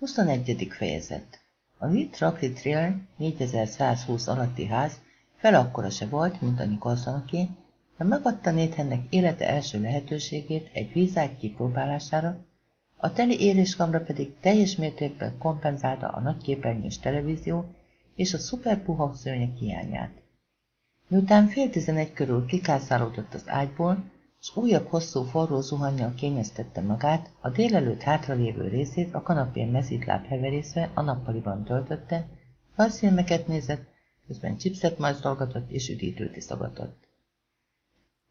21. fejezet A Lit Rocky Trail 4120 alatti ház fel akkora se volt, mint a Nicholsonoké, de megadta Nathannek élete első lehetőségét egy vízágy kipróbálására, a teli éréskamra pedig teljes mértékben kompenzálta a nagyképernyős televízió és a szuperpuha szőnyek hiányát. Miután fél tizenegy körül kikászálódott az ágyból, és újabb hosszú forró zuhannyal kényeztette magát, a délelőtt hátralévő részét a kanapén mezítláb heverészve a nappaliban töltötte, rajzfilmeket nézett, közben chipset majszolgatott és üdítőt iszogatott.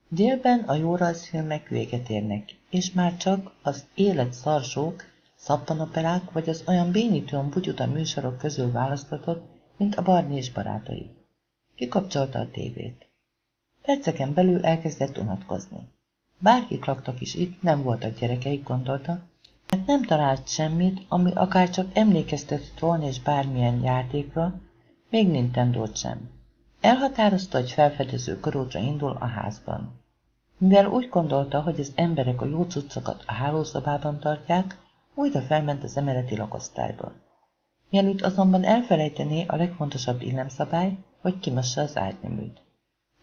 Délben a jó rajzfilmek véget érnek, és már csak az élet szarsók, szappanoperák vagy az olyan bénítően bugyuta műsorok közül választhatott, mint a Barni és barátai. Kikapcsolta a tévét. Perceken belül elkezdett unatkozni. Bárkik laktak is itt, nem voltak gyerekeik, gondolta, mert nem talált semmit, ami akár csak emlékeztetett volna és bármilyen játékra, még nintendo sem. Elhatározta, hogy felfedező körútra indul a házban. Mivel úgy gondolta, hogy az emberek a jó cuccokat a hálószobában tartják, újra felment az emeleti lakosztályba. Mielőtt azonban elfelejtené a legfontosabb illemszabály, hogy kimassa az ágyneműt.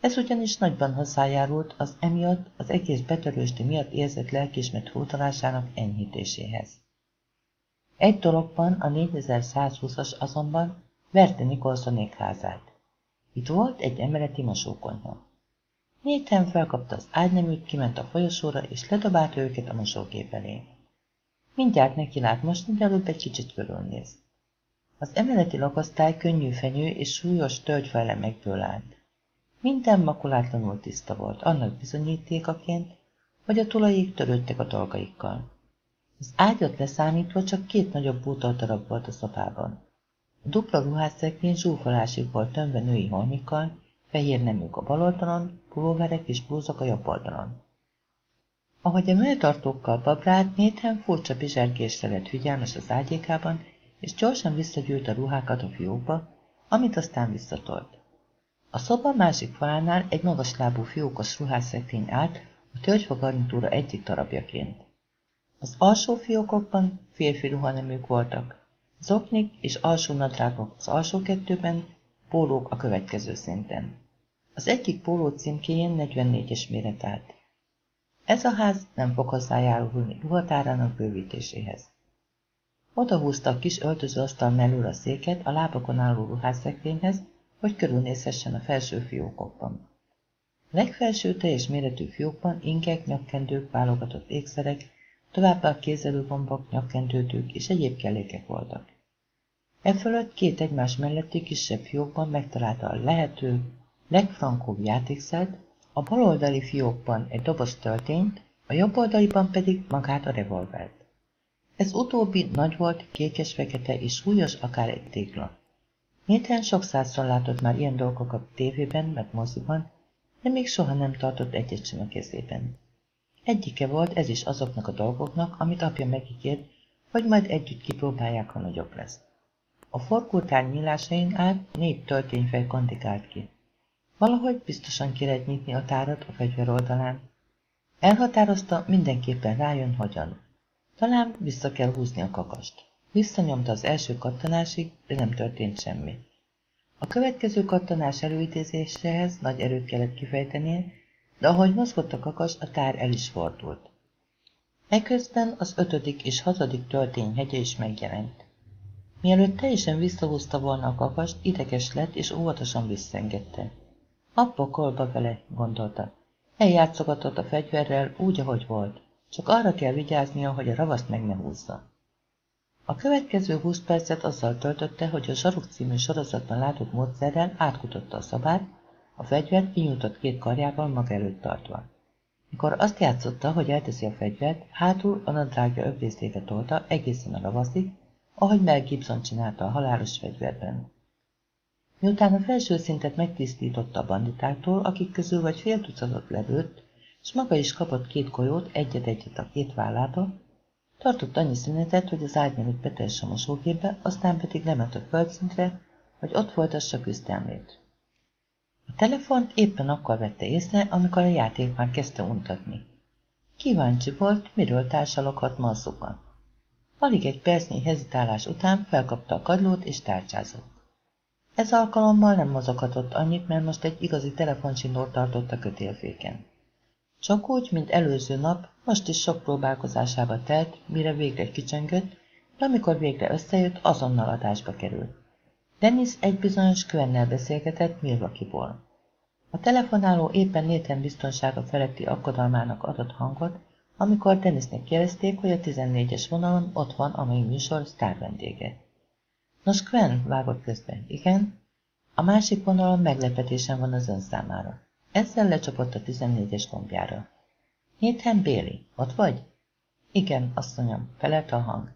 Ez ugyanis nagyban hozzájárult az emiatt az egész betörősdi miatt érzett lelkismert hótalásának enyhítéséhez. Egy dologban a 4120-as azonban verte Nikolsonék házát. Itt volt egy emeleti mosókonyha. Néten felkapta az ágyneműt, kiment a folyosóra, és ledobálta őket a mosógép elé. Mindjárt neki lát mosni, de előbb egy kicsit körülnéz. Az emeleti lakosztály könnyű fenyő és súlyos tölgyfejlemekből állt. Minden makulátlanul tiszta volt, annak bizonyítékaként, hogy a tulajék törődtek a dolgaikkal. Az ágyat leszámítva csak két nagyobb bútordarab volt a szobában. A dupla ruhásszekrény zsúfolásig volt tömve női holmikkal, fehér neműk a bal oldalon, pulóverek és blúzok a jobb oldalon. Ahogy a melltartókkal babrált, Nathan furcsa bizsergésre lett figyelmes az ágyékában, és gyorsan visszagyűlt a ruhákat a fiókba, amit aztán visszatolt. A szoba másik falánál egy magaslábú fiókos ruhásszekrény állt a tölgyfa garnitúra egyik darabjaként. Az alsó fiókokban férfi ruhaneműk voltak, zoknik és alsó nadrágok az alsó kettőben, pólók a következő szinten. Az egyik póló címkéjén 44-es méret állt. Ez a ház nem fog hozzájárulni ruhatárának bővítéséhez. Oda húzta a kis öltözőasztal mellől a széket a lábakon álló ruhásszekrényhez, hogy körülnézhessen a felső fiókokban. A legfelső teljes méretű fiókban ingek, nyakkendők, válogatott ékszerek, továbbá kézelőbombok, nyakkendőtők és egyéb kellékek voltak. E fölött két egymás melletti kisebb fiókban megtalálta a lehető, legfrankóbb játékszert, a baloldali fiókban egy doboz töltényt, a jobboldaliban pedig magát a revolvert. Ez utóbbi nagy volt, kékes-fekete és súlyos akár egy tégla. Nathan sok százszor látott már ilyen dolgokat tévében, meg moziban, de még soha nem tartott egyet sem a kezében. Egyike volt ez is azoknak a dolgoknak, amit apja megígért, hogy majd együtt kipróbálják, ha nagyobb lesz. A forgótár nyílásain át négy töltényfej kandikált ki. Valahogy biztosan ki lehet nyitni a tárat a fegyver oldalán. Elhatározta, mindenképpen rájön, hogyan. Talán vissza kell húzni a kakast. Visszanyomta az első kattanásig, de nem történt semmi. A következő kattanás előidézéséhez nagy erőt kellett kifejtenie, de ahogy mozgott a kakas, a tár el is fordult. Eközben az ötödik és hatodik töltény hegye is megjelent. Mielőtt teljesen visszahúzta volna a kakast, ideges lett és óvatosan visszengedte. A pokolba vele, gondolta. Eljátszogatott a fegyverrel úgy, ahogy volt. Csak arra kell vigyáznia, hogy a ravaszt meg ne húzza. A következő 20 percet azzal töltötte, hogy a Zsaruk című sorozatban látott módszerrel átkutotta a szabát, a fegyvert kinyújtott két karjával maga előtt tartva. Mikor azt játszotta, hogy elteszi a fegyvert, hátul a nadrágja övrészébe tolta egészen a ravaszig, ahogy Mel Gibson csinálta a halálos fegyverben. Miután a felső szintet megtisztította a banditáktól, akik közül vagy fél tucatot lelőtt, és maga is kapott két kolyót, egyet-egyet a két vállába, Tartott annyi szünetet, hogy az ágyneműt betesse a mosógépbe, aztán pedig lement a földszintre, hogy ott folytassa küzdelmét. A telefont éppen akkor vette észre, amikor a játék már kezdte untatni. Kíváncsi volt, miről társaloghat ma a szoba. Alig egy percnyi hezitálás után felkapta a kadlót és tárcsázott. Ez alkalommal nem mozoghatott annyit, mert most egy igazi telefoncsinót tartott a kötélféken. Csak úgy, mint előző nap, most is sok próbálkozásába telt, mire végre kicsengött, de amikor végre összejött, azonnal adásba került. Dennis egy bizonyos Quennel beszélgetett Milwaukee-ból. A telefonáló éppen Nathan biztonsága feletti akadalmának adott hangot, amikor Dennisnek kérdezték, hogy a 14-es vonalon ott van a mai műsor sztár vendége. Nos, Quen vágott közben. Igen? A másik vonalon meglepetésen van az ön számára. Ezzel lecsapott a 14-es gombjára. Nathan Béli, ott vagy? Igen, asszonyom, felelte a hang.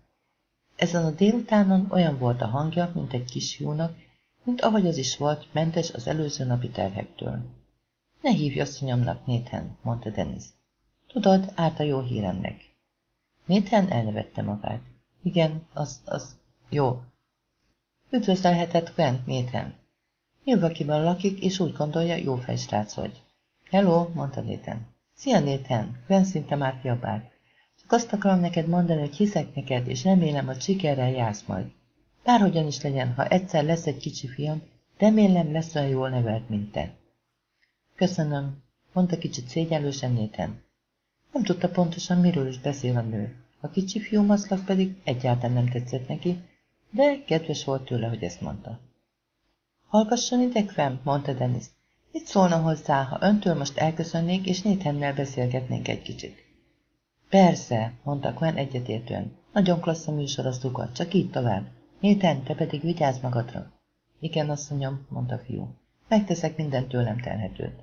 Ezen a délutánon olyan volt a hangja, mint egy kisfiúnak, mint ahogy az is volt, mentes az előző napi terhektől. Ne hívj asszonyomnak, Nathan, mondta Dennis. Tudod, árt a jó híremnek. Nathan elnevette magát. Igen, az, az, jó. Üdvözölhetett Gwen, Nathan. Milwaukee-ban lakik, és úgy gondolja, jó fejsrác vagy. Hello, mondta Nathan. Szia, Nathan, Gwen szinte már kiabált. Csak azt akarom neked mondani, hogy hiszek neked, és remélem, hogy sikerrel jársz majd. Bárhogyan is legyen, ha egyszer lesz egy kicsi fiam, remélem lesz olyan jól nevelt, mint te. Köszönöm, mondta kicsit szégyenlősen Nathan. Nem tudta pontosan, miről is beszél a nő. A kicsi fiú maszlak pedig egyáltalán nem tetszett neki, de kedves volt tőle, hogy ezt mondta. Hallgasson ide, mondta Dennis. Mit szólna hozzá, ha öntől most elköszönnék, és Nathannel beszélgetnénk egy kicsit? Persze, mondta Gwen egyetértően. Nagyon klassz a műsor, az dugat, csak így tovább. Nathan, te pedig vigyázz magadra. Igen, asszonyom, mondta fiú. Megteszek minden tőlem telhetőt.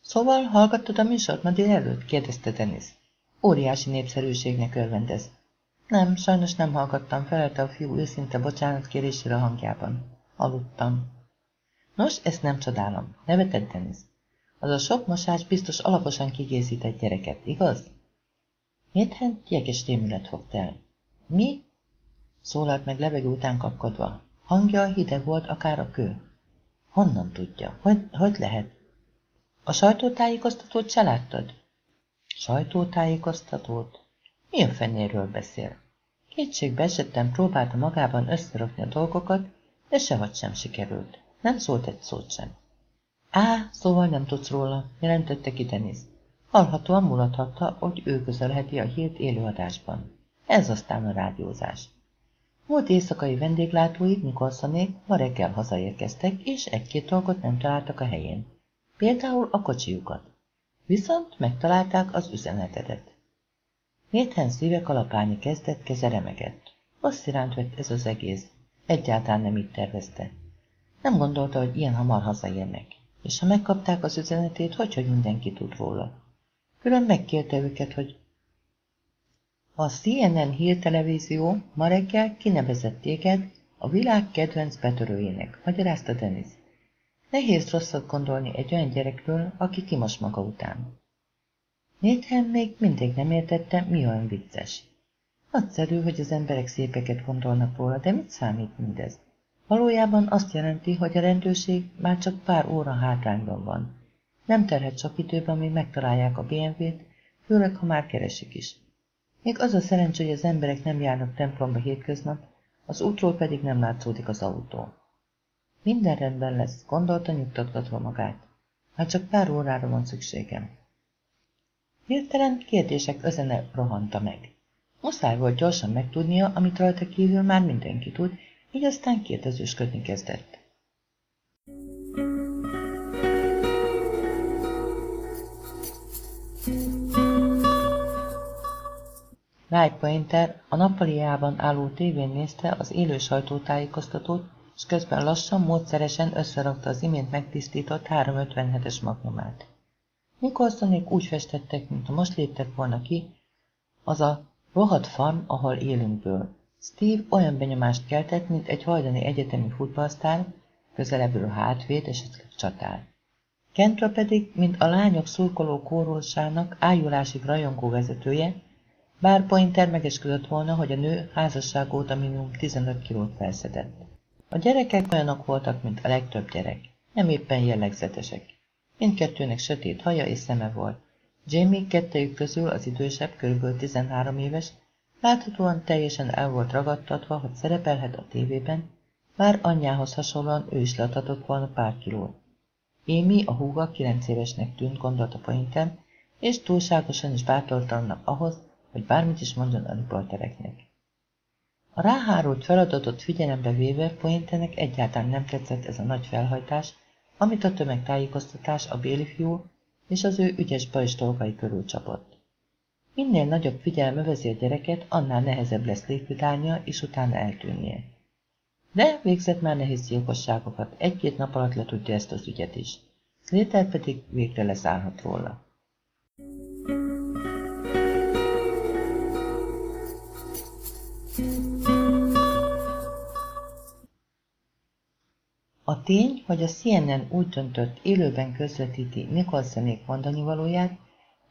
Szóval hallgattad a műsort ma délelőtt? kérdezte Dennis. Óriási népszerűségnek örvendez. Nem, sajnos nem hallgattam, felelte a fiú őszinte bocsánat kérésére a hangjában. Aludtam. Nos, ezt nem csodálom, nevetett Dennis. Az a sok mosás biztos alaposan kigészített gyereket, igaz? Nathan jeges rémület fogta el. Mi? Szólalt meg levegő után kapkodva. Hangja hideg volt, akár a kő. Honnan tudja? Hogy, hogy lehet? A sajtótájékoztatót se láttad? Sajtótájékoztatót? Mi a fenéről beszél? Kétségbe esettem próbálta magában összerakni a dolgokat, de sehogy sem sikerült. Nem szólt egy szót sem. Á, szóval nem tudsz róla, jelentette ki Denis. Hallhatóan mulathatta, hogy ő közelheti a hírt élőadásban. Ez aztán a rádiózás. Múlt éjszakai vendéglátóid Nikolsonék ma reggel hazaérkeztek, és egy-két dolgot nem találtak a helyén. Például a kocsijukat. Viszont megtalálták az üzenetedet. Nathan szíve kalapálni kezdett, keze remegett. Azt iránt vett ez az egész. Egyáltalán nem így tervezte. Nem gondolta, hogy ilyen hamar hazaérnek. És ha megkapták az üzenetét, hogy, hogy mindenki tud róla. Külön megkérte őket, hogy a CNN hírtelevízió ma reggel kinevezett téged a világ kedvenc betörőjének, magyarázta Denis. Nehéz rosszat gondolni egy olyan gyerekről, aki kimos maga után. Nathan még mindig nem értette, mi olyan vicces. Nagyszerű, hogy az emberek szépeket gondolnak róla, de mit számít mindez? Valójában azt jelenti, hogy a rendőrség már csak pár óra hátrányban van. Nem terhet sok időben, amíg megtalálják a BMW-t, főleg, ha már keresik is. Még az a szerencsé, hogy az emberek nem járnak templomba hétköznap, az útról pedig nem látszódik az autó. Minden rendben lesz, gondolta nyugtatgatva magát. Már csak pár órára van szükségem. Hirtelen kérdések özene rohanta meg. Muszáj volt gyorsan megtudnia, amit rajta kívül már mindenki tud, így aztán kérdezősködni kezdett. Ray Pointer a nappaliában álló tévén nézte az élő sajtótájékoztatót, és közben lassan, módszeresen összerakta az imént megtisztított 357-es magnumát. Nicholsonék úgy festettek, mint most léptek volna ki, az a rohadt farm, ahol élünkből. Steve olyan benyomást keltett, mint egy hajdani egyetemi futballsztár, közelebbről hátvéd, esetleg csatár. Kentről pedig, mint a lányok szurkoló kórosának ájulásig rajongó vezetője, bár Pointer megesküdött volna, hogy a nő házasság óta minimum 15 kilót felszedett. A gyerekek olyanok voltak, mint a legtöbb gyerek, nem éppen jellegzetesek. Mindkettőnek sötét haja és szeme volt. Jamie kettejük közül az idősebb, kb. 13 éves, Láthatóan teljesen el volt ragadtatva, hogy szerepelhet a tévében, már anyjához hasonlóan ő is leadhatott volna pár kilót. Émi, a húga, kilenc évesnek tűnt, gondolta Pointen, és túlságosan is bátortalannak ahhoz, hogy bármit is mondjon a riportereknek. A ráhárult feladatot figyelembe véve Pointenek egyáltalán nem tetszett ez a nagy felhajtás, amit a tömegtájékoztatás a béli fiú és az ő ügyes bajs dolgai körül csapott. Minél nagyobb figyelme övezi a gyereket, annál nehezebb lesz likvidálnia és utána eltűnnie. De végzett már nehéz gyilkosságokat, egy-két nap alatt letudja ezt az ügyet is. Slater pedig végre leszállhat róla. A tény, hogy a CNN úgy döntött, élőben közvetíti Nicholsonék mondani valóját,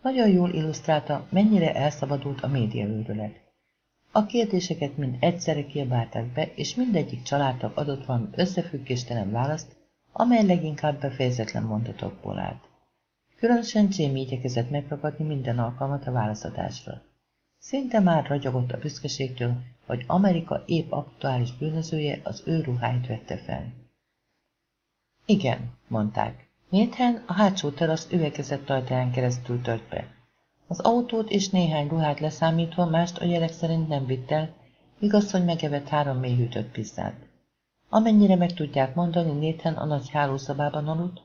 nagyon jól illusztrálta, mennyire elszabadult a médiaőrület. A kérdéseket mind egyszerre kiabálták be, és mindegyik családtag adott valami összefüggéstelen választ, amely leginkább befejezetlen mondatokból állt. Különösen Jamie igyekezett megragadni minden alkalmat a válaszadásra. Szinte már ragyogott a büszkeségtől, hogy Amerika épp aktuális bűnözője az ő ruháit vette fel. Igen, mondták. Nathan a hátsó terasz üvegezett ajtaján keresztül tört be. Az autót és néhány ruhát leszámítva mást a jelek szerint nem vitt el, igaz, hogy megevett három mélyhűtött pizzát. Amennyire meg tudják mondani, Nathan a nagy hálószobában aludt,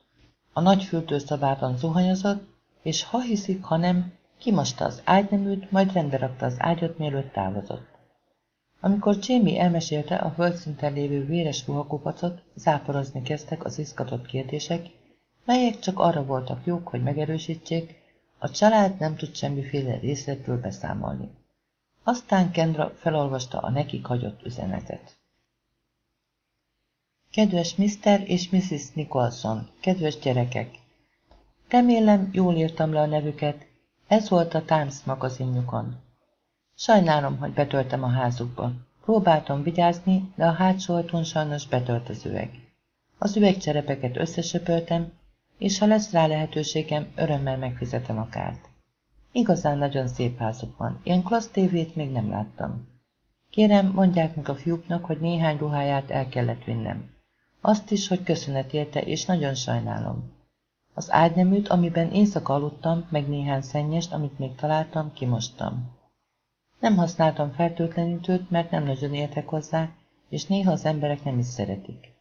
a nagy fürdőszobában zuhanyozott, és ha hiszik, ha nem, kimasta az ágyneműt, majd rendbe rakta az ágyat, mielőtt távozott. Amikor Jamie elmesélte a földszinten lévő véres ruhakupacot, záporozni kezdtek az izgatott kérdések, melyek csak arra voltak jók, hogy megerősítsék, a család nem tud semmiféle részletről beszámolni. Aztán Kendra felolvasta a nekik hagyott üzenetet. Kedves Mr. és Mrs. Nicholson, kedves gyerekek! Remélem, jól írtam le a nevüket, ez volt a Times magazinjukon. Sajnálom, hogy betöltem a házukba. Próbáltam vigyázni, de a hátsó ajtón sajnos betölt az üveg. Az üvegcserepeket összesöpöltem, és ha lesz rá lehetőségem, örömmel megfizetem a kárt. Igazán nagyon szép házuk van, ilyen klassz tévét még nem láttam. Kérem, mondják meg a fiúknak, hogy néhány ruháját el kellett vinnem. Azt is, hogy köszönet érte, és nagyon sajnálom. Az ágyneműt, amiben éjszaka aludtam, meg néhány szennyest, amit még találtam, kimostam. Nem használtam fertőtlenítőt, mert nem nagyon értek hozzá, és néha az emberek nem is szeretik.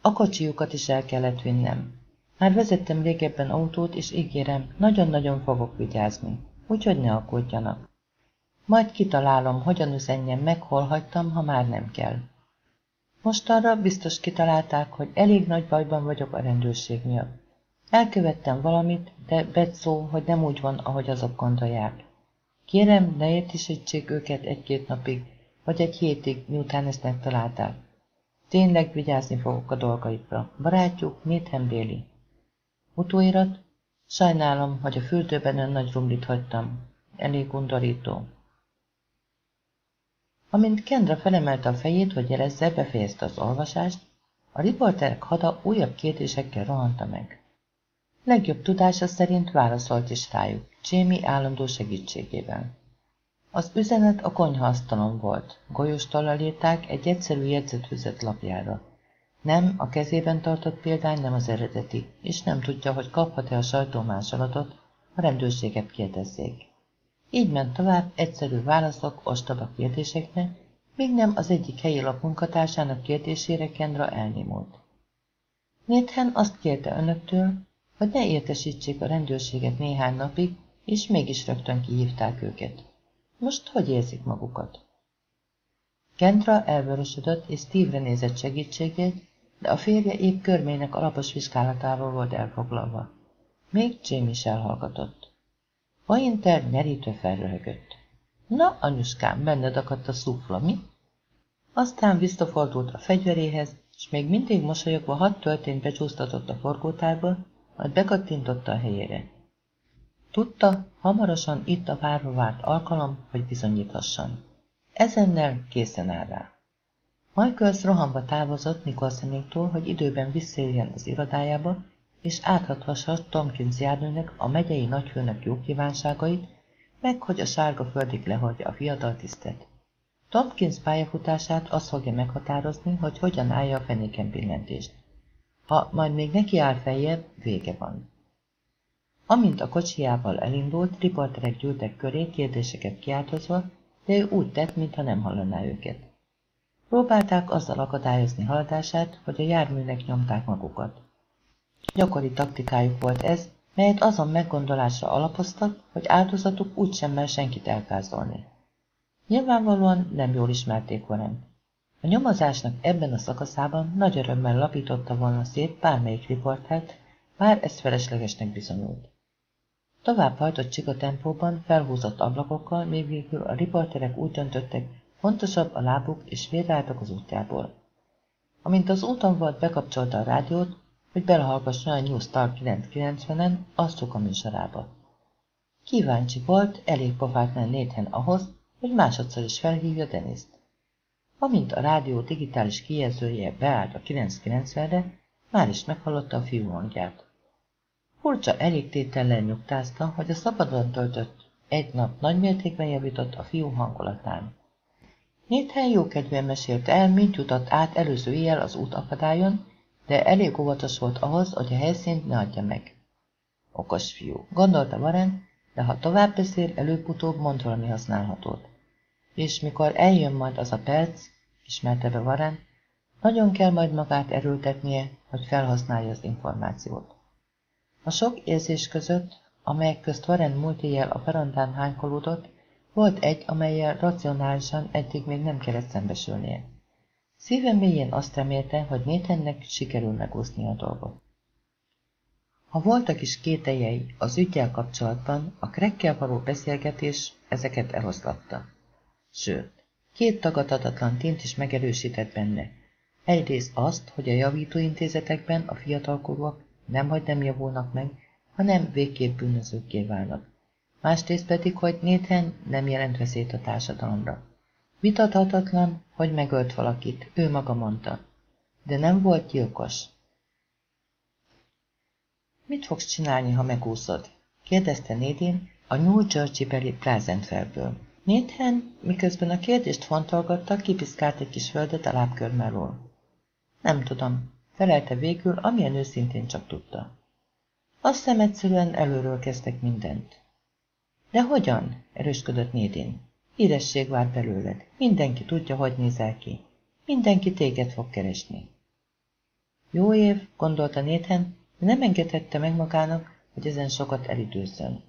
A kocsijukat is el kellett vinnem. Már vezettem régebben autót, és ígérem, nagyon-nagyon fogok vigyázni, úgyhogy ne aggódjanak. Majd kitalálom, hogyan üzenjem meg, hol hagytam, ha már nem kell. Mostanra biztos kitalálták, hogy elég nagy bajban vagyok a rendőrség miatt. Elkövettem valamit, de betszó, hogy nem úgy van, ahogy azok gondolják. Kérem, ne értesítsék őket egy-két napig, vagy egy hétig, miután ezt megtalálták. Tényleg vigyázni fogok a dolgaikra. Barátjuk, Nathan Bailey. Utóirat? Sajnálom, hogy a fürdőben ön nagy rumlit hagytam. Elég undorító. Amint Kendra felemelte a fejét, hogy jelezze, befejezte az olvasást, a riporterek hada újabb kérdésekkel rohanta meg. Legjobb tudása szerint válaszolt is rájuk, Jamie állandó segítségével. Az üzenet a konyhaasztalon volt, golyóstallal írták egy egyszerű jegyzetfüzet lapjára. Nem, a kezében tartott példány nem az eredeti, és nem tudja, hogy kaphat-e a sajtó másolatot, a rendőrséget kérdezzék. Így ment tovább egyszerű válaszok ostoba kérdésekre, míg nem az egyik helyi lap munkatársának kérdésére Kendra elnyomult. Nathan azt kérte önöktől, hogy ne értesítsék a rendőrséget néhány napig, és mégis rögtön kihívták őket. Most hogy érzik magukat? Kendra elvörösödött és Steve-re nézett segítségét, de a férje épp körmének alapos vizsgálatával volt elfoglalva. Még Jamie is elhallgatott. Pointer nyerítő felröhögött. Na, anyuskám, benned akadt a szufla, mi? Aztán visszafordult a fegyveréhez, és még mindig mosolyogva hat töltényt becsúsztatott a forgótárba, majd bekattintotta a helyére. Tudta, hamarosan itt a várva várt alkalom, hogy bizonyíthasson. Ezennel készen áll rá. Michaels rohanva távozott Nicholsonéktól, hogy időben visszérjen az irodájába, és áthathassa Tomkins járnőnek a megyei nagyfőnök jó kívánságait, meg hogy a sárga földig lehagyja a fiatal tisztet. Tompkins pályafutását az fogja meghatározni, hogy hogyan állja a fenéken pillentést. Ha majd még neki áll feljebb, vége van. Amint a kocsiával elindult, riporterek gyűltek köré kérdéseket kiáltozva, de ő úgy tett, mintha nem hallaná őket. Próbálták azzal akadályozni haladását, hogy a járműnek nyomták magukat. Gyakori taktikájuk volt ez, melyet azon meggondolásra alapoztak, hogy áldozatuk úgysem mer senkit elkázolni. Nyilvánvalóan nem jól ismerték Warren. A nyomozásnak ebben a szakaszában nagy örömmel lapította volna szét bármelyik riportert, bár ez feleslegesnek bizonyult. Tovább hajtott csika tempóban, felhúzott ablakokkal, még végül a riporterek úgy döntöttek, fontosabb a lábuk, és félreálltak az útjából. Amint az úton volt, bekapcsolta a rádiót, hogy belehallgasson a New Star 990-en, arcuk a műsorába. Kíváncsi volt, elég pofátlan Nathan ahhoz, hogy másodszor is felhívja Deniszt. Amint a rádió digitális kijelzője beállt a 990-re, már is meghallotta a fiú hangját. Furcsa elégtétellel nyugtázta, hogy a szabadon töltött egy nap nagymértékben javított a fiú hangulatán. Nathan jókedvűen mesélte el, mint jutott át előző éjjel az útakadályon, de elég óvatos volt ahhoz, hogy a helyszínt ne adja meg. Okos fiú, gondolta Warren, de ha tovább beszél, előbb-utóbb mond valami használhatót. És mikor eljön majd az a perc, ismerte be Warren, nagyon kell majd magát erőltetnie, hogy felhasználja az információt. A sok érzés között, amelyek közt Warren múlt éjjel a verandán hánykolódott, volt egy, amelyel racionálisan eddig még nem kellett szembesülnie. Szíve mélyén azt remélte, hogy Nathannek sikerül megúszni a dolgot. Ha voltak is kételjei az ügyel kapcsolatban, a krekkel való beszélgetés ezeket eloszlatta. Sőt, két tagadhatatlan tint is megerősített benne. Egyrészt azt, hogy a javítóintézetekben a fiatalkorúak nem hogy nem javulnak meg, hanem végképp bűnözőkké válnak. Másrészt pedig, hogy Nathan nem jelent veszélyt a társadalomra. Vitathatatlan, hogy megölt valakit, ő maga mondta. De nem volt gyilkos. Mit fogsz csinálni, ha megúszod? kérdezte Nédin a New Jersey-beli Pleasantville-ből. Nathan, miközben a kérdést fontolgatta, kipiszkált egy kis földet a lábkörmelől. Nem tudom, felelte végül, amilyen őszintén csak tudta. Azt hiszem egyszerűen előről kezdtek mindent. De hogyan? erősködött Nédin. Híresség vár belőled. Mindenki tudja, hogy nézel ki. Mindenki téged fog keresni. Jó év, gondolta Nathan, de nem engedhette meg magának, hogy ezen sokat elidőzzön.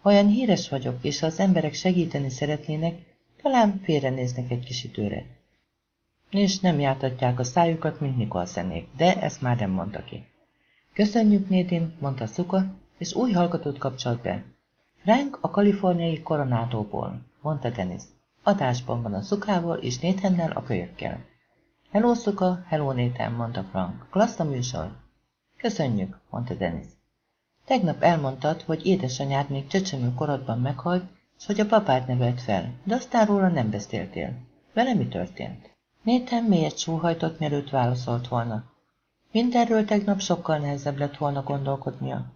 Ha olyan híres vagyok, és ha az emberek segíteni szeretnének, talán félrenéznek egy kis időre. És nem jártatják a szájukat, mint Nikolszenék, de ezt már nem mondta ki. Köszönjük, Nédin, mondta Szuka, és új hallgatót kapcsolt be. Frank a kaliforniai koronátóból mondta Dennis. Adásban van a szukával és Nathannel a kölyökkel. Hello, szuka, hello, Nathan, mondta Frank. Klassz a műsor. Köszönjük, mondta Dennis. Tegnap elmondtad, hogy édesanyád még csecsemő korodban meghalt, és hogy a papát nevelt fel, de aztán róla nem beszéltél. Vele mi történt? Nathan mélyet sóhajtott, mielőtt válaszolt volna. Mindenről tegnap sokkal nehezebb lett volna gondolkodnia.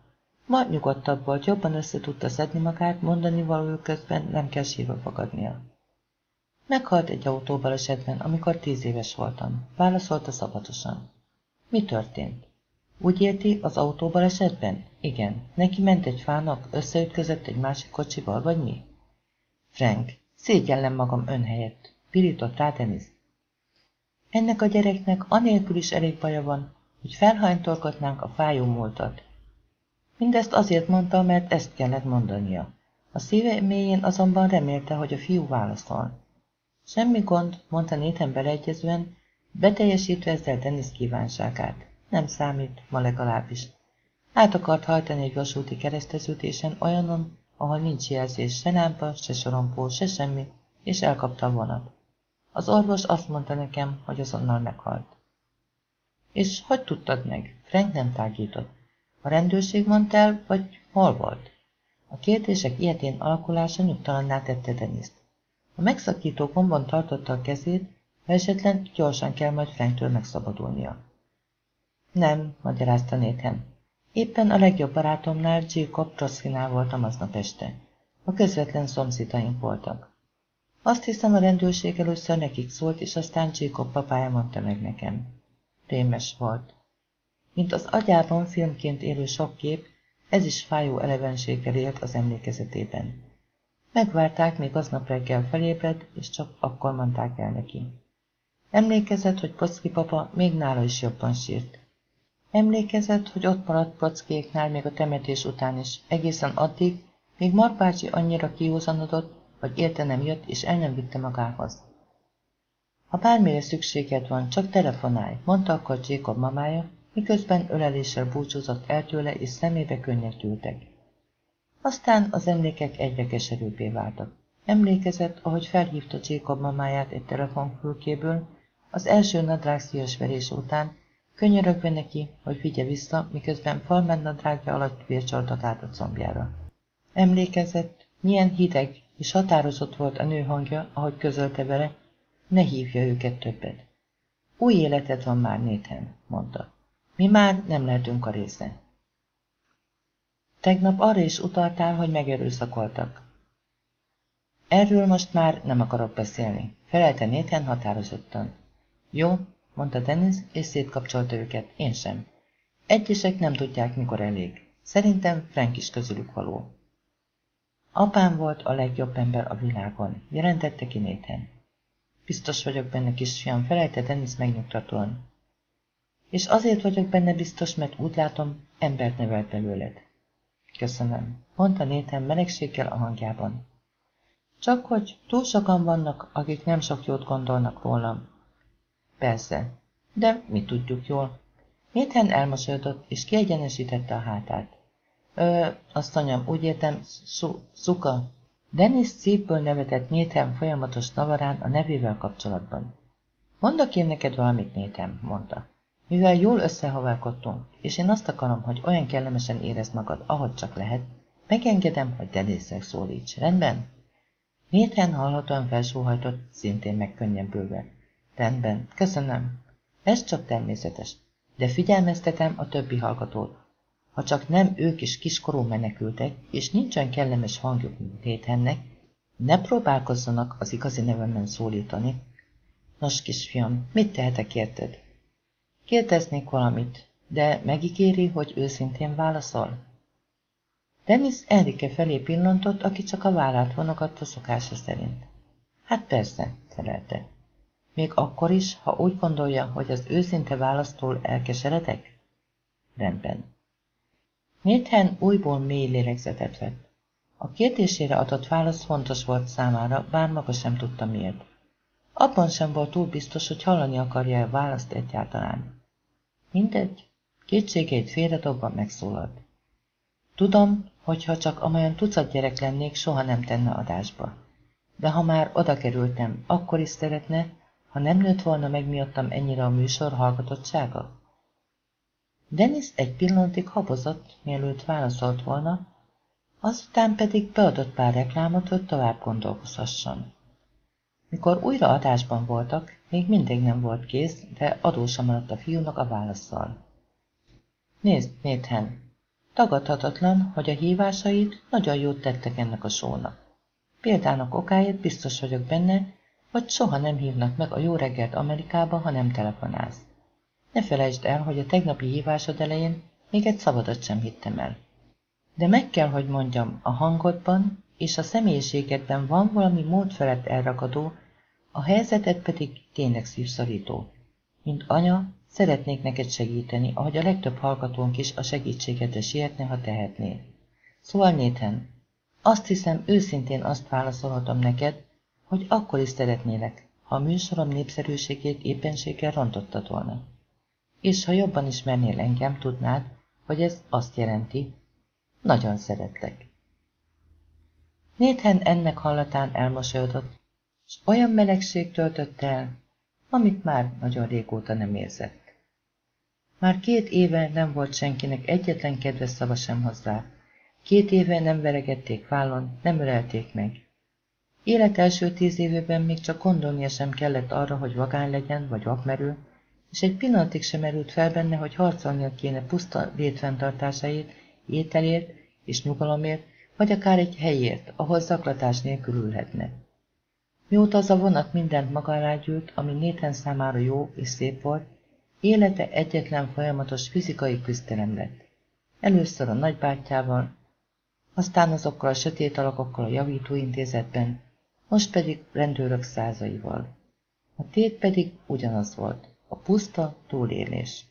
Ma nyugodtabb volt, jobban össze tudta szedni magát, mondani való közben nem kell sírva fogadnia. Meghalt egy autóbalesetben, amikor tíz éves voltam, válaszolta szabatosan. Mi történt? Úgy érti, az autóbalesetben? Igen. Neki ment egy fának, összeütközött egy másik kocsival, vagy mi? Frank, szégyellem magam ön helyett. Pirított rá Denis. Ennek a gyereknek anélkül is elég baja van, hogy felhánytorgatnánk a fájó múltat, Mindezt azért mondta, mert ezt kellett mondania. A szíve mélyén azonban remélte, hogy a fiú válaszol. Semmi gond, mondta Nathan beleegyezően, beteljesítve ezzel Dennis kívánságát. Nem számít, ma legalábbis. Át akart hajtani egy vasúti kereszteződésen olyanon, ahol nincs jelzés, se lámpa, se sorompó, se semmi, és elkapta a vonat. Az orvos azt mondta nekem, hogy azonnal meghalt. És hogy tudtad meg? Frank nem tágított. A rendőrség mondta el, vagy hol volt? A kérdések ilyetén alakulása nyugtalanná tette Deniszt. A megszakító gombon tartotta a kezét, ha esetlen gyorsan kell majd Franktől megszabadulnia. Nem, magyarázta Nathan. Éppen a legjobb barátomnál, Jacob Troskinál voltam aznap este. A közvetlen szomszédaink voltak. Azt hiszem, a rendőrség először nekik szólt, és aztán Jacob papája mondta meg nekem. Rémes volt. Mint az agyában filmként élő sok kép, ez is fájó elevenséggel élt az emlékezetében. Megvárták, míg aznap reggel felébred, és csak akkor mondták el neki. Emlékezett, hogy Pocki papa még nála is jobban sírt. Emlékezett, hogy ott maradt Pockiéknál még a temetés után is, egészen addig, míg Mark bácsi annyira kiúzanodott, hogy érte nem jött, és el nem vitte magához. Ha bármire szükséged van, csak telefonálj, mondta akkor Jacob mamája, miközben öleléssel búcsúzott el tőle, és szemébe könnyek gyűltek. Aztán az emlékek egyre keserűbbé váltak. Emlékezett, ahogy felhívta Jacob mamáját egy telefonfülkéből, az első nadrágszíjas verés után, könyörögve neki, hogy vigye vissza, miközben farmen nadrágja alatt vércsaltat át a combjára. Emlékezett, milyen hideg és határozott volt a nő hangja, ahogy közölte vele, ne hívja őket többet. Új életed van már, Néten, mondta. Mi már nem lehetünk a része. Tegnap arra is utaltál, hogy megerőszakoltak. Erről most már nem akarok beszélni, felelte Nathan határozottan. Jó, mondta Dennis, és szétkapcsolta őket, én sem. Egyesek nem tudják, mikor elég. Szerintem Frank is közülük való. Apám volt a legjobb ember a világon, jelentette ki Nathan. Biztos vagyok benne, kisfiam, felelte Dennis megnyugtatóan. És azért vagyok benne biztos, mert úgy látom, embert nevelt belőled. Köszönöm, mondta Nathan melegséggel a hangjában. Csak hogy túl sokan vannak, akik nem sok jót gondolnak rólam. Persze, de mi tudjuk jól. Nathan elmosolyodott, és kiegyenesítette a hátát. Ö, anyám, úgy értem, szu, szuka. Dennis szívből nevetett Nathan folyamatos navarán a nevével kapcsolatban. Mondok én neked valamit, Nathan, mondta. Mivel jól összehaválkodtunk, és én azt akarom, hogy olyan kellemesen érezd magad, ahogy csak lehet, megengedem, hogy Denisszel szólíts. Rendben? Nathan hallhatóan felsóhajtott, szintén megkönnyebbülve. Rendben, köszönöm. Ez csak természetes, de figyelmeztetem a többi hallgatót. Ha csak nem ők is kiskorú menekültek, és nincsen kellemes hangjuk, mint Nathannek, ne próbálkozzanak az igazi nevemben szólítani. Nos, kisfiam, mit tehetek érted? Kérdeznék valamit, de megígéri, hogy őszintén válaszol? Dennis Enrique felé pillantott, aki csak a vállát vonogatta szokása szerint. Hát persze, felelte. Még akkor is, ha úgy gondolja, hogy az őszinte választól elkeseredek? Rendben. Nathan újból mély lélegzetet vett. A kérdésére adott válasz fontos volt számára, bár maga sem tudta miért. Abban sem volt túl biztos, hogy hallani akarja a választ egyáltalán. Mindegy, kétségét félredobva megszólalt. Tudom, hogyha csak amolyan tucat gyerek lennék, soha nem tenne adásba. De ha már oda kerültem, akkor is szeretne, ha nem nőtt volna meg miattam ennyire a műsor hallgatottsága? Dennis egy pillanatig habozott, mielőtt válaszolt volna, azután pedig beadott pár reklámot, hogy tovább gondolkozhasson. Mikor újra adásban voltak, még mindig nem volt kész, de adósa maradt a fiúnak a válaszsal. Nézd, Nathan, tagadhatatlan, hogy a hívásaid nagyon jót tettek ennek a sónak. Példának okáért biztos vagyok benne, hogy soha nem hívnak meg a jó reggelt Amerikába, ha nem telefonálsz. Ne felejtsd el, hogy a tegnapi hívásod elején még egy szabadat sem hittem el. De meg kell, hogy mondjam, a hangodban és a személyiségedben van valami mód felett elrakadó, a helyzetet pedig tényleg szívszorító. Mint anya, szeretnék neked segíteni, ahogy a legtöbb hallgatónk is a segítségedre sietne, ha tehetnél. Szóval Nathan, azt hiszem őszintén azt válaszolhatom neked, hogy akkor is szeretnélek, ha a műsorom népszerűségét éppenséggel rontottad volna. És ha jobban ismernél engem, tudnád, hogy ez azt jelenti, nagyon szeretlek. Nathan ennek hallatán elmosolyodott, és olyan melegség töltött el, amit már nagyon régóta nem érzett. Már két éve nem volt senkinek egyetlen kedves szava sem hozzá. Két éve nem veregették vállon, nem ölelték meg. Élet első tíz évében még csak gondolnia sem kellett arra, hogy vagány legyen, vagy vakmerő, és egy pillanatig sem merült fel benne, hogy harcolnia kéne puszta létfenntartásáért, ételért és nyugalomért, vagy akár egy helyért, ahol zaklatás nélkül ülhetne. Mióta az a vonat mindent maga alá gyűlt, ami Nathan számára jó és szép volt, élete egyetlen folyamatos fizikai küzdelem lett. Először a nagybátyjával, aztán azokkal a sötét alakokkal a javítóintézetben, most pedig rendőrök százaival. A tét pedig ugyanaz volt, a puszta túlélés.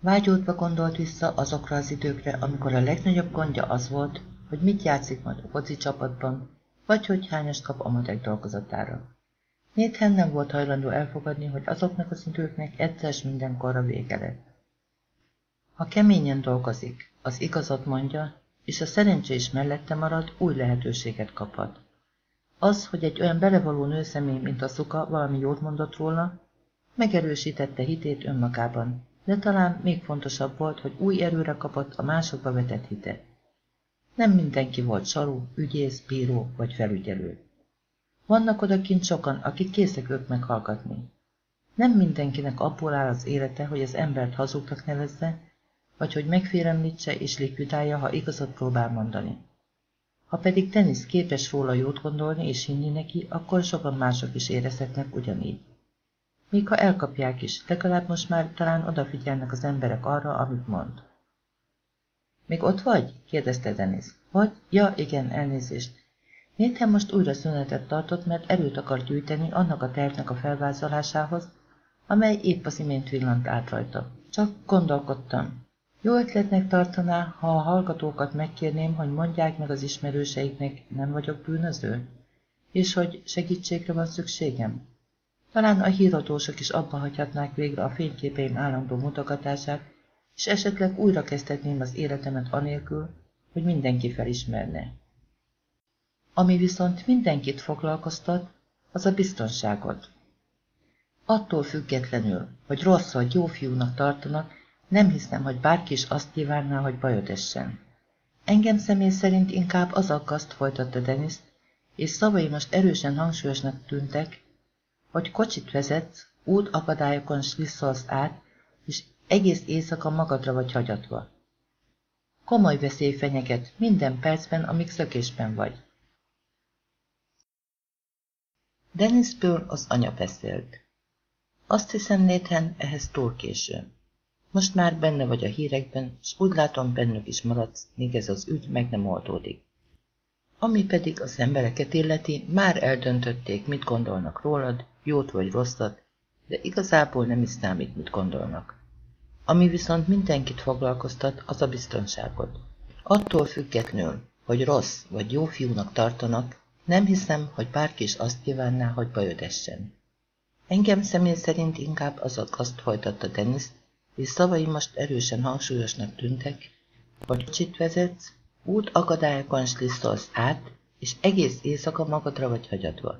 Vágyódva gondolt vissza azokra az időkre, amikor a legnagyobb gondja az volt, hogy mit játszik majd a foci csapatban, vagy hogy hányast kap a matek dolgozatára. Nathan nem volt hajlandó elfogadni, hogy azoknak az időknek egyszer mindenkorra vége lett. Ha keményen dolgozik, az igazat mondja, és a szerencse is mellette marad, új lehetőséget kaphat. Az, hogy egy olyan belevaló nőszemély, mint a szuka valami jót mondott róla, megerősítette hitét önmagában, de talán még fontosabb volt, hogy új erőre kapott a másokba vetett hite. Nem mindenki volt saru, ügyész, bíró vagy felügyelő. Vannak odakint sokan, akik készek ők meghallgatni. Nem mindenkinek abból áll az élete, hogy az embert hazugnak nevezze, vagy hogy megfélemlítse és likvidálja, ha igazat próbál mondani. Ha pedig tenisz képes róla jót gondolni és hinni neki, akkor sokan mások is érezhetnek ugyanígy. Még ha elkapják is, legalább most már talán odafigyelnek az emberek arra, amit mond. Még ott vagy? kérdezte Denis. Vagy? Ja, igen, elnézést. Nathan most újra szünetet tartott, mert erőt akar gyűjteni annak a tervnek a felvázolásához, amely épp az imént villant át rajta. Csak gondolkodtam. Jó ötletnek tartaná, ha a hallgatókat megkérném, hogy mondják meg az ismerőseiknek, nem vagyok bűnöző? És hogy segítségre van szükségem? Talán a híradósok is abba hagyhatnák végre a fényképeim állandó mutogatását, és esetleg újra kezdhetném az életemet anélkül, hogy mindenki felismerne. Ami viszont mindenkit foglalkoztat, az a biztonságot. Attól függetlenül, hogy rossz vagy jó fiúnak tartanak, nem hiszem, hogy bárki is azt kívánná, hogy bajod essen. Engem személy szerint inkább az aggaszt, folytatta Denis, és szavai most erősen hangsúlyosnak tűntek, hogy kocsit vezetsz, út akadályokon slisszolsz át, egész éjszaka magadra vagy hagyatva. Komoly veszély fenyeget minden percben, amíg szökésben vagy. Dennisből az anya beszélt. Azt hiszem, Nathan, ehhez túl késő. Most már benne vagy a hírekben, s úgy látom bennük is maradsz, míg ez az ügy meg nem oldódik. Ami pedig az embereket illeti, már eldöntötték, mit gondolnak rólad, jót vagy rosszat, de igazából nem is számít, mit gondolnak. Ami viszont mindenkit foglalkoztat, az a biztonságod. Attól függetlenül, hogy rossz vagy jó fiúnak tartanak, nem hiszem, hogy bárki is azt kívánná, hogy bajod essen. Engem személy szerint inkább az aggaszt folytatta Dennis, és szavai most erősen hangsúlyosnak tűntek, hogy kocsit vezetsz, út akadályokon slisszolsz át, és egész éjszaka magadra vagy hagyatva.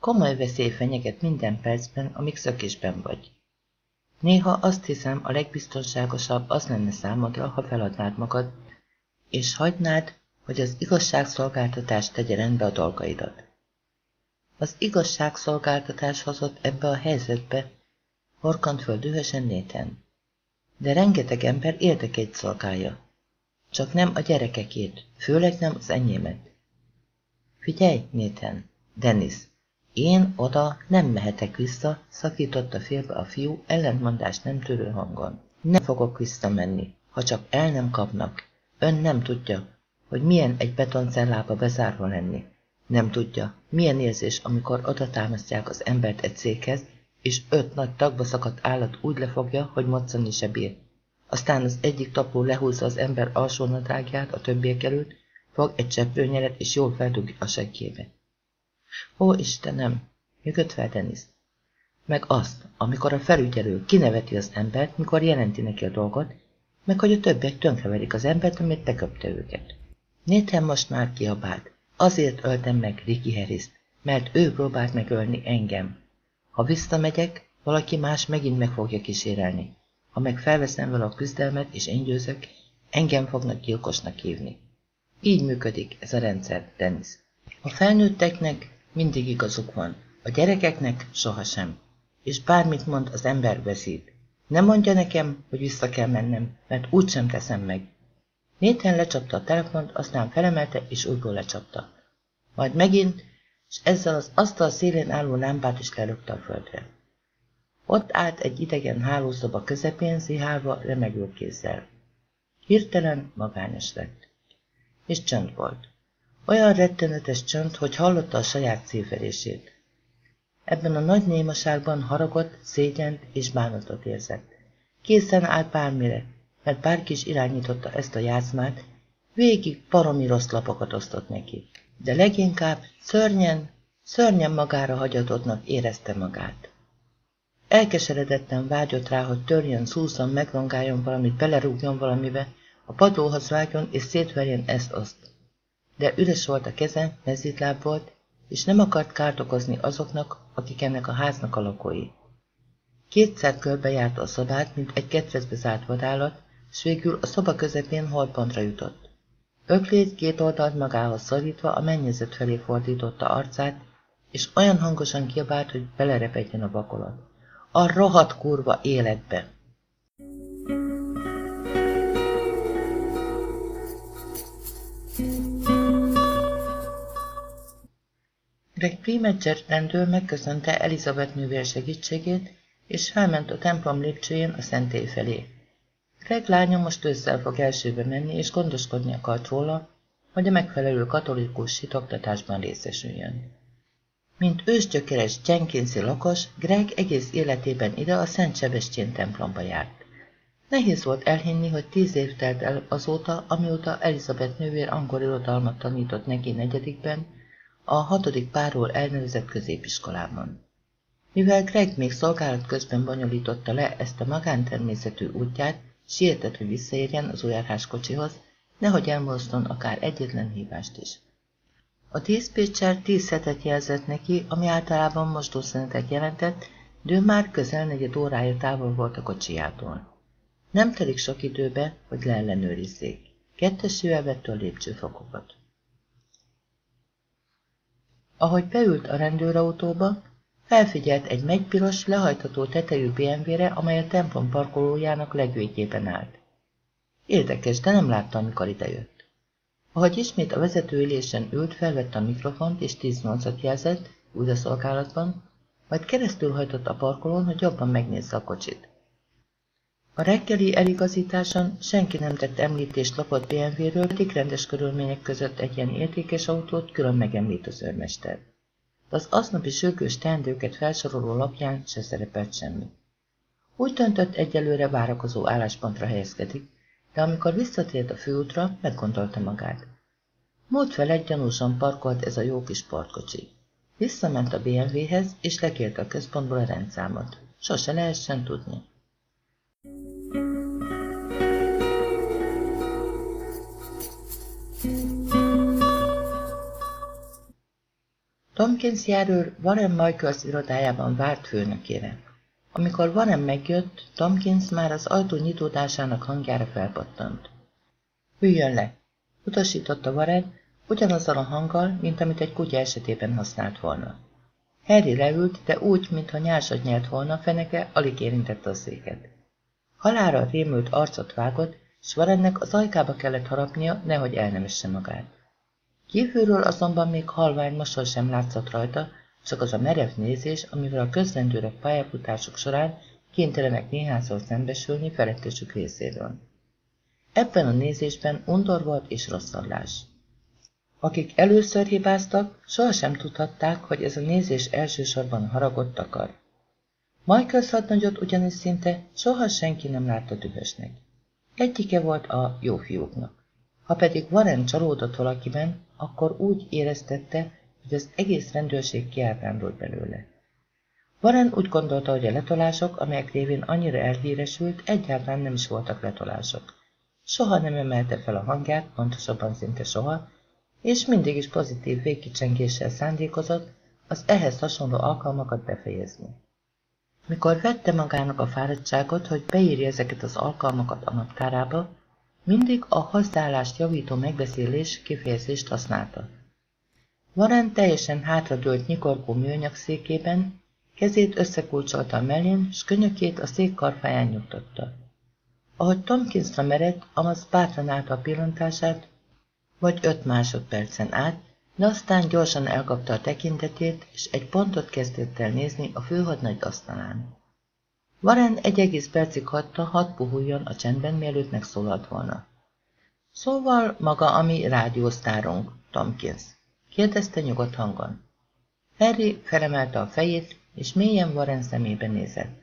Komoly veszély fenyeget minden percben, amíg szökésben vagy. Néha azt hiszem, a legbiztonságosabb az lenne számodra, ha feladnád magad, és hagynád, hogy az igazságszolgáltatás tegye rendbe a dolgaidat. Az igazságszolgáltatás hozott ebbe a helyzetbe, horkant föl dühösen néten. De rengeteg ember érdekeit szolgálja. Csak nem a gyerekekét, főleg nem az enyémet. Figyelj, Néten, Dennis, én oda nem mehetek vissza, szakította félbe a fiú ellentmondást nem törő hangon. Nem fogok visszamenni, ha csak el nem kapnak. Ön nem tudja, hogy milyen egy betoncellába bezárva lenni. Nem tudja, milyen érzés, amikor oda támasztják az embert egy székhez, és öt nagy tagba szakadt állat úgy lefogja, hogy moccani se bír. Aztán az egyik tapló lehúzza az ember alsó nadrágját a többiek előtt, fog egy cseprőnyelet, és jól feldugja a seggébe. Ó, Istenem! Nyugodt fel Denis. Meg azt, amikor a felügyelő kineveti az embert, mikor jelenti neki a dolgot, meg hogy a többiek tönkreverik az embert, amit beköpte őket. Nathan most már kiabált. Azért öltem meg Ricky harris mert ő próbált megölni engem. Ha visszamegyek, valaki más megint meg fogja kísérelni. Ha meg felveszem vele a küzdelmet, és én győzök, engem fognak gyilkosnak hívni. Így működik ez a rendszer, Dennis. A felnőtteknek mindig igazuk van, a gyerekeknek sohasem. És bármit mond, az ember veszít. Nem mondja nekem, hogy vissza kell mennem, mert úgysem teszem meg. Nathan lecsapta a telefont, aztán felemelte és újból lecsapta. Majd megint, és ezzel az asztal szélén álló lámpát is lelökte a földre. Ott állt egy idegen hálószoba közepén, zihálva, remegő kézzel. Hirtelen magányos lett. És csönd volt. Olyan rettenetes csönd, hogy hallotta a saját szívverését. Ebben a nagy némaságban haragot, szégyent és bánatot érzett. Készen állt bármire, mert bárki is irányította ezt a játszmát, végig paromi rossz lapokat osztott neki. De leginkább szörnyen, szörnyen magára hagyatottnak érezte magát. Elkeseredetten vágyott rá, hogy törjön, szúszon, megrongáljon valamit, belerúgjon valamibe, a padlóhoz vágjon és szétverjen ezt-azt. De üres volt a keze, mezítláb volt, és nem akart kárt okozni azoknak, akik ennek a háznak a lakói. Kétszer körbejárta a szobát, mint egy kedvezbe zárt vadállat, s végül a szoba közepén holtpontra jutott. Öklét két oldalt magához szorítva a mennyezet felé fordította arcát, és olyan hangosan kiabált, hogy belerepedjen a vakolat. A rohadt kurva életbe! Greg Primetcher rendőr megköszönte Elizabeth nővér segítségét, és felment a templom lépcsőjén a szentély felé. Greg lánya most ősszel fog elsőbe menni, és gondoskodni akart róla, hogy a megfelelő katolikus sitoktatásban részesüljön. Mint ősgyökeres Jenkinsi lakos, Greg egész életében ide a Szent Sebestyén templomba járt. Nehéz volt elhinni, hogy tíz év telt el azóta, amióta Elizabeth nővér angol irodalmat tanított neki negyedikben, a hatodik párról elnevezett középiskolában. Mivel Greg még szolgálat közben bonyolította le ezt a magántermészetű útját, sietett, hogy visszaérjen az kocsihoz, nehogy elmozdon akár egyetlen hívást is. A diszpécser tíz szetet jelzett neki, ami általában mosdószenetek jelentett, de ő már közel negyed órája távol volt a kocsijától. Nem telik sok időbe, hogy leellenőrizzék. Kettesővel vette a lépcsőfokokat. Ahogy beült a rendőrautóba, felfigyelt egy megypiros, lehajtható tetejű BMW-re, amely a templom parkolójának legvégében állt. Érdekes, de nem látta, amikor idejött. Ahogy ismét a vezetőülésen ült, felvette a mikrofont és 18-at jelzett, úgy a szolgálatban, majd keresztül hajtott a parkolón, hogy jobban megnézze a kocsit. A reggeli eligazításon senki nem tett említést lopott BMW-ről, pedig rendes körülmények között egy ilyen értékes autót külön megemlít az őrmester. De az aznapi sürgős teendőket felsoroló lapján se szerepelt semmi. Úgy döntött egyelőre várakozó álláspontra helyezkedik, de amikor visszatért a főútra, meggondolta magát. Múlt fel egy gyanúsan parkolt ez a jó kis sportkocsi. Visszament a BMW-hez, és lekérte a központból a rendszámot. Sose lehessen tudni. Tompkins járőr Warren Michaels irodájában várt főnökére. Amikor Warren megjött, Tompkins már az ajtó nyitódásának hangjára felpattant. Üljön le! Utasította Warren, ugyanazzal a hanggal, mint amit egy kutya esetében használt volna. Harry leült, de úgy, mintha nyársat nyelt volna, feneke alig érintette a széket. Halára rémült arcot vágott, s Warrennek az ajkába kellett harapnia, nehogy elnemesse magát. Kívülről azonban még halvány mosoly sem látszott rajta, csak az a merev nézés, amivel a közrendőrök pályafutások során kénytelenek néhányszor szembesülni felettősük részéről. Ebben a nézésben undor volt és rosszallás. Akik először hibáztak, sohasem tudhatták, hogy ez a nézés elsősorban haragot akar. Michael hadnagyot ugyanis szinte soha senki nem látta dühösnek. Egyike volt a jó fiúknak. Ha pedig Warren csalódott valakiben, akkor úgy éreztette, hogy az egész rendőrség kiábrándult belőle. Warren úgy gondolta, hogy a letolások, amelyek révén annyira elhíresült, egyáltalán nem is voltak letolások. Soha nem emelte fel a hangját, pontosabban szinte soha, és mindig is pozitív végkicsengéssel szándékozott az ehhez hasonló alkalmakat befejezni. Mikor vette magának a fáradtságot, hogy beírja ezeket az alkalmakat a naptárába, mindig a hozzáállást javító megbeszélés kifejezést használta. Warren teljesen hátradőlt nyikorgó műanyag székében, kezét összekulcsolta a mellén, s könyökét a szék karfáján nyugtatta. Ahogy Tomkinsra merett, amaz bátran állt a pillantását, vagy öt másodpercen át, de aztán gyorsan elkapta a tekintetét, és egy pontot kezdett el nézni a főhadnagy asztalán. Varen egy egész percig hagyta, hadd puhuljon a csendben, mielőtt megszólalt volna. Szóval maga a mi rádiósztárunk, Tomkins, kérdezte nyugodt hangon. Harry felemelte a fejét, és mélyen Warren szemébe nézett.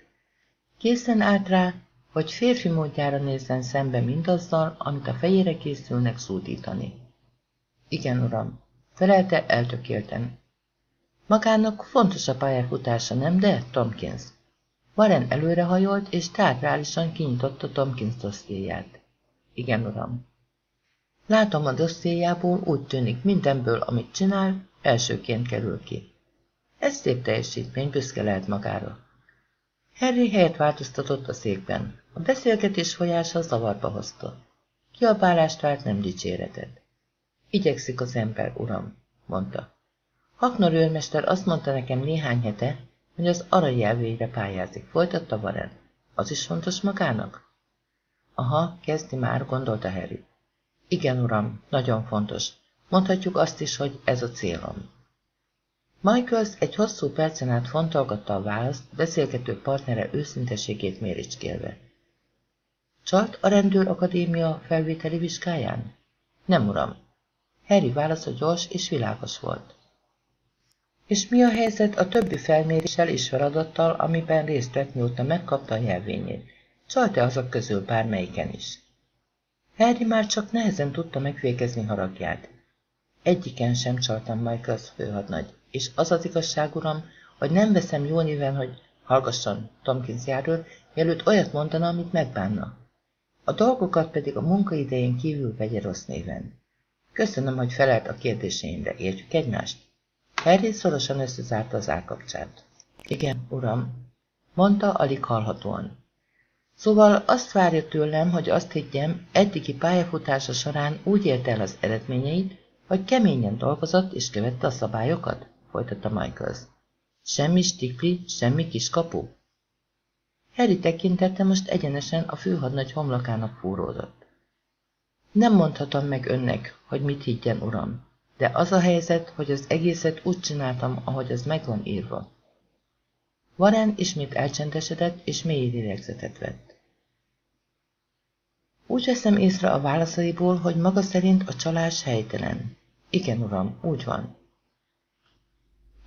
Készen állt rá, hogy férfi módjára nézzen szembe mindazzal, amit a fejére készülnek szúdítani. Igen, uram, felelte eltökélten. Magának fontos a pályafutása, nem de, Tomkins? Warren előrehajolt, és teátrálisan kinyitotta Tomkins dossziéját. Igen, uram. Látom a dossziéjából, úgy tűnik mindenből, amit csinál, elsőként kerül ki. Ez szép teljesítmény, büszke lehet magára. Harry helyet változtatott a székben. A beszélgetés folyása zavarba hozta. Kiabálást vált nem dicséretet. Igyekszik az ember, uram, mondta. Haknor őrmester azt mondta nekem néhány hete, hogy az arai elvére pályázik, folytatta Varen. Az is fontos magának? Aha, kezdi már, gondolta Harry. Igen, uram, nagyon fontos. Mondhatjuk azt is, hogy ez a célom. Michaels egy hosszú percen át fontolgatta a választ, beszélgető partnere őszinteségét méricskélve. Csalt a rendőr akadémia felvételi vizsgáján? Nem, uram. Harry válasza gyors és világos volt. És mi a helyzet a többi felméréssel és feladattal, amiben részt vett, mióta megkapta a jelvényét? Csalt-e azok közül bármelyiken is? Harry már csak nehezen tudta megvégezni haragját. Egyiken sem csaltam Michaels főhadnagy, és az az igazság, uram, hogy nem veszem jó néven, hogy hallgasson Tomkins járőr, mielőtt olyat mondana, amit megbánna. A dolgokat pedig a munkaidején kívül vegye rossz néven. Köszönöm, hogy felelt a kérdéseimre. Értjük egymást? Harry szorosan összezárta az állkapcsát. Igen, uram, mondta alig hallhatóan. Szóval azt várja tőlem, hogy azt higgyem, eddigi pályafutása során úgy ért el az eredményeit, hogy keményen dolgozott és követte a szabályokat? folytatta Michaels. Semmi stikli, semmi kiskapu? Harry tekintette most egyenesen a főhadnagy homlokának fúródott. Nem mondhatom meg önnek, hogy mit higgyen, uram, de az a helyzet, hogy az egészet úgy csináltam, ahogy az meg van írva. Warren ismét elcsendesedett, és mély lélegzetet vett. Úgy veszem észre a válaszaiból, hogy maga szerint a csalás helytelen. Igen, uram, úgy van.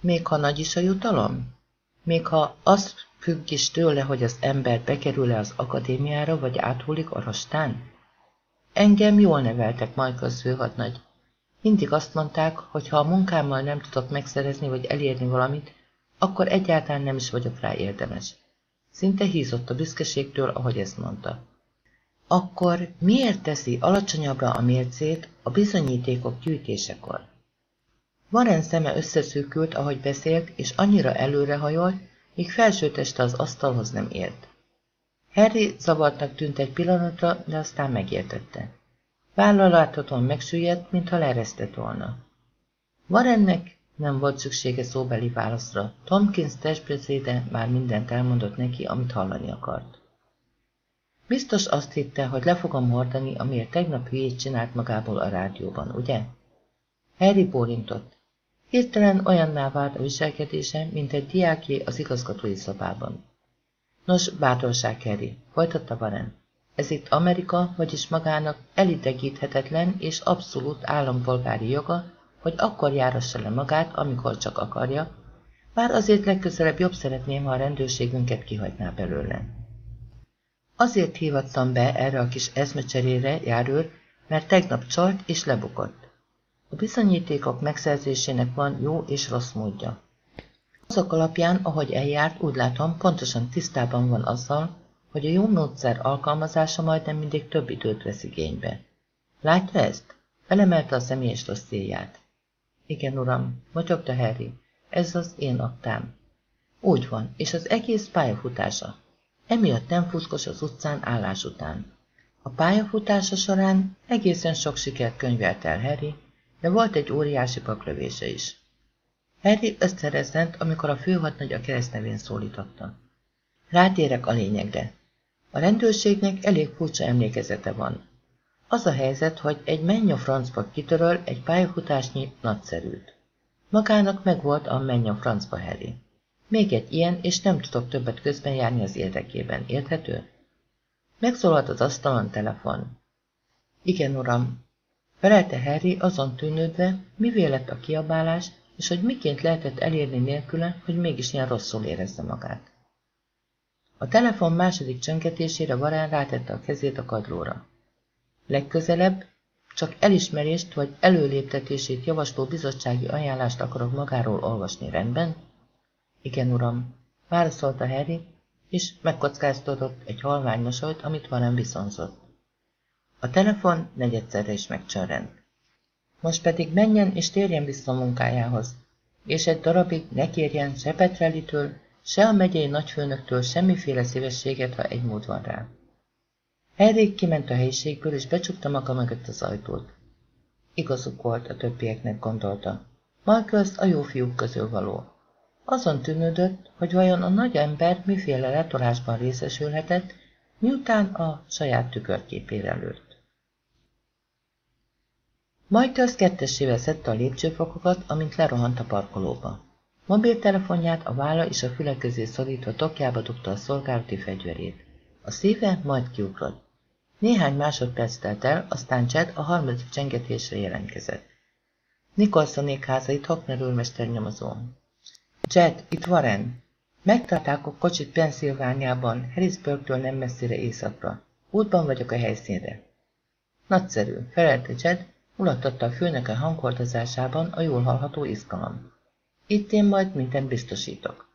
Még ha nagy is a jutalom? Még ha az függ is tőle, hogy az ember bekerül-e az akadémiára, vagy áthullik a rostán? Engem jól neveltek, Majkasz főhadnagy. Mindig azt mondták, hogy ha a munkámmal nem tudok megszerezni vagy elérni valamit, akkor egyáltalán nem is vagyok rá érdemes. Szinte hízott a büszkeségtől, ahogy ezt mondta. Akkor miért teszi alacsonyabbra a mércét a bizonyítékok gyűjtésekor? Warren szeme összeszűkült, ahogy beszélt, és annyira előrehajolt, míg felsőteste az asztalhoz nem ért. Harry zavartnak tűnt egy pillanatra, de aztán megértette. Vállal láthatóan megsüllyedt, mintha leresztett volna. Warrennek nem volt szüksége szóbeli válaszra. Tomkins testbeszéde már mindent elmondott neki, amit hallani akart. Biztos azt hitte, hogy le fogom hordani, amiért tegnap hülyét csinált magából a rádióban, ugye? Harry bólintott. Hirtelen olyanná vált a viselkedése, mint egy diáké az igazgatói szobában. Nos, bátorság, Harry, folytatta Warren. Ez itt Amerika, vagyis magának elidegíthetetlen és abszolút állampolgári joga, hogy akkor járassa le magát, amikor csak akarja, bár azért legközelebb jobb szeretném, ha a rendőrségünket kihagyná belőle. Azért hívattam be erre a kis eszmecserére, járőr, mert tegnap csalt és lebukott. A bizonyítékok megszerzésének van jó és rossz módja. Azok alapján, ahogy eljárt, úgy látom, pontosan tisztában van azzal, hogy a jó módszer alkalmazása majdnem mindig több időt vesz igénybe. Látja ezt? Felemelte a személyes dossziéját. Igen, uram, motyogta Harry. Ez az én aktám. Úgy van, és az egész pályafutása. Emiatt nem futkos az utcán állás után. A pályafutása során egészen sok sikert könyvelt el Harry, de volt egy óriási paklövése is. Harry összerezzent, amikor a főhadnagy a keresztnevén szólította. Rátérek a lényegre. A rendőrségnek elég furcsa emlékezete van. Az a helyzet, hogy egy menny a francba kitöröl egy pályafutásnyi nagyszerűt. Magának megvolt a menny a francba Harry. Még egy ilyen, és nem tudok többet közben járni az érdekében. Érthető? Megszólalt az asztalon telefon. Igen, uram. Felelte Harry azon tűnődve, mivé lett a kiabálás, és hogy miként lehetett elérni nélküle, hogy mégis ilyen rosszul érezze magát. A telefon második csöngetésére Varán rátette a kezét a kadlóra. Legközelebb csak elismerést vagy előléptetését javasló bizottsági ajánlást akarok magáról olvasni, rendben? Igen, uram, válaszolta Harry, és megkockáztatott egy halvány mosolyt, amit Varán viszonzott. A telefon negyedszerre is megcsörrent. Most pedig menjen és térjen vissza a munkájához, és egy darabig ne kérjen se Petrelitől, se a megyei nagyfőnöktől semmiféle szívességet, ha egy mód van rá. Henrik kiment a helyiségből, és becsukta maga mögött az ajtót. Igazuk volt, a többieknek gondolta. Marcus a jó fiúk közül való. Azon tűnődött, hogy vajon a nagy ember miféle letolásban részesülhetett, miután a saját tükörképére lőtt. Majd az kettesével szedte a lépcsőfokokat, amint lerohant a parkolóba. Mobiltelefonját a válla és a füle közé szorítva tokjába dugta a szolgálati fegyverét. A szíve majd kiugrott. Néhány másodperc telt el, aztán Chad a harmadik csengetésre jelentkezett. Nicholsonék házait Hockner úrmester nyomozó. Chad, itt Warren. Megtarták a kocsit Pennsylvániában, Harrisburgtől nem messzire északra. Útban vagyok a helyszínre. Nagyszerű, felelte Chad, mulattatta a főnöke hangordozásában a jól hallható izgalom. Itt én majd mindent biztosítok.